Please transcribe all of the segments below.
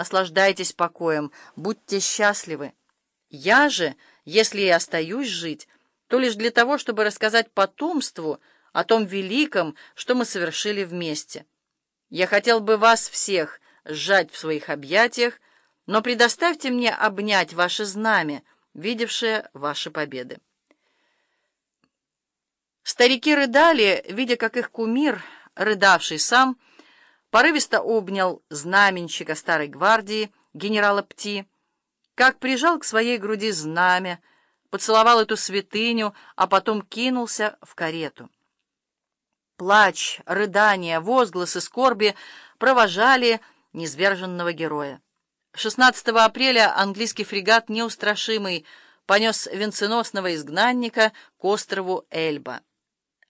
наслаждайтесь покоем, будьте счастливы. Я же, если и остаюсь жить, то лишь для того, чтобы рассказать потомству о том великом, что мы совершили вместе. Я хотел бы вас всех сжать в своих объятиях, но предоставьте мне обнять ваше знамя, видевшее ваши победы. Старики рыдали, видя, как их кумир, рыдавший сам, порывисто обнял знаменщика старой гвардии, генерала Пти, как прижал к своей груди знамя, поцеловал эту святыню, а потом кинулся в карету. Плач, рыдания, возгласы скорби провожали низверженного героя. 16 апреля английский фрегат «Неустрашимый» понес венценосного изгнанника к острову Эльба,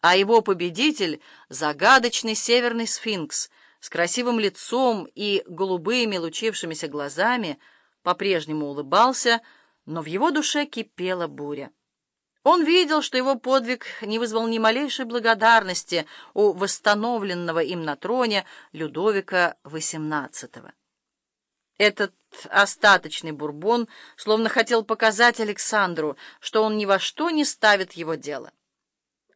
а его победитель — загадочный северный сфинкс с красивым лицом и голубыми лучившимися глазами — по-прежнему улыбался, но в его душе кипела буря. Он видел, что его подвиг не вызвал ни малейшей благодарности у восстановленного им на троне Людовика XVIII. Этот остаточный бурбон словно хотел показать Александру, что он ни во что не ставит его дело.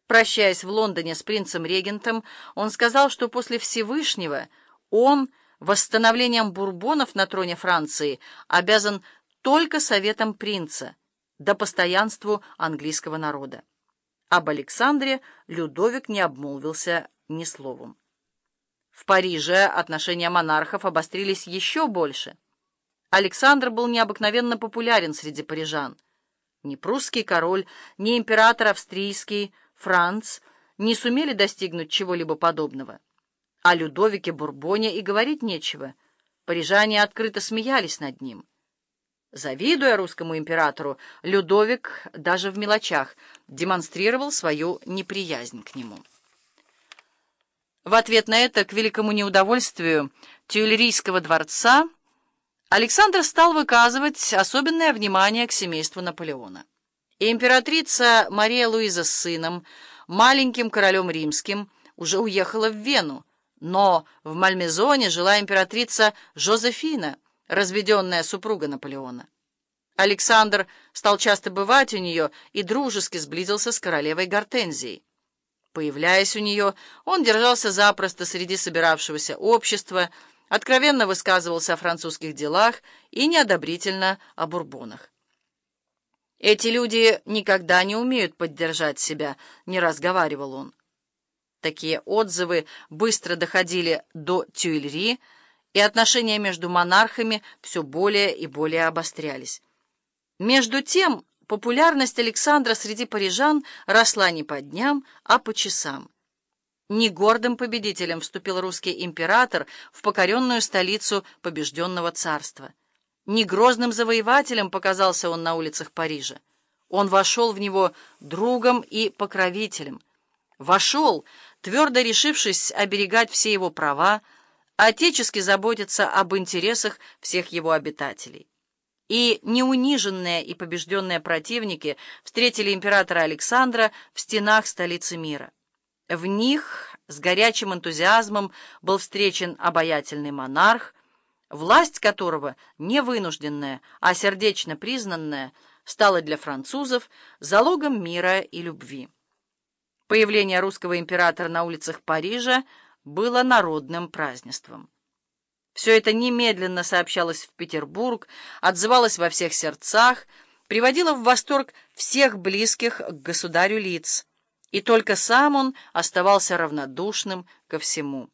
Прощаясь в Лондоне с принцем-регентом, он сказал, что после Всевышнего он — восстановлением бурбонов на троне Франции обязан только советом принца, да постоянству английского народа. Об Александре Людовик не обмолвился ни словом. В Париже отношения монархов обострились еще больше. Александр был необыкновенно популярен среди парижан. Ни прусский король, ни император австрийский, Франц не сумели достигнуть чего-либо подобного. О Людовике Бурбоне и говорить нечего. Парижане открыто смеялись над ним. Завидуя русскому императору, Людовик даже в мелочах демонстрировал свою неприязнь к нему. В ответ на это, к великому неудовольствию Тюильрийского дворца, Александр стал выказывать особенное внимание к семейству Наполеона. Императрица Мария Луиза с сыном, маленьким королем римским, уже уехала в Вену, но в Мальмезоне жила императрица Жозефина, разведенная супруга Наполеона. Александр стал часто бывать у нее и дружески сблизился с королевой Гортензией. Появляясь у нее, он держался запросто среди собиравшегося общества, откровенно высказывался о французских делах и неодобрительно о бурбонах. «Эти люди никогда не умеют поддержать себя», — не разговаривал он. Такие отзывы быстро доходили до Тюильри, и отношения между монархами все более и более обострялись. Между тем, популярность Александра среди парижан росла не по дням, а по часам. Не гордым победителем вступил русский император в покоренную столицу побежденного царства. Не грозным завоевателем показался он на улицах Парижа. Он вошел в него другом и покровителем. Вошел, твердо решившись оберегать все его права, отечески заботиться об интересах всех его обитателей. И неуниженные и побежденные противники встретили императора Александра в стенах столицы мира. В них с горячим энтузиазмом был встречен обаятельный монарх, власть которого, не вынужденная, а сердечно признанная, стала для французов залогом мира и любви. Появление русского императора на улицах Парижа было народным празднеством. Все это немедленно сообщалось в Петербург, отзывалось во всех сердцах, приводило в восторг всех близких к государю лиц, и только сам он оставался равнодушным ко всему.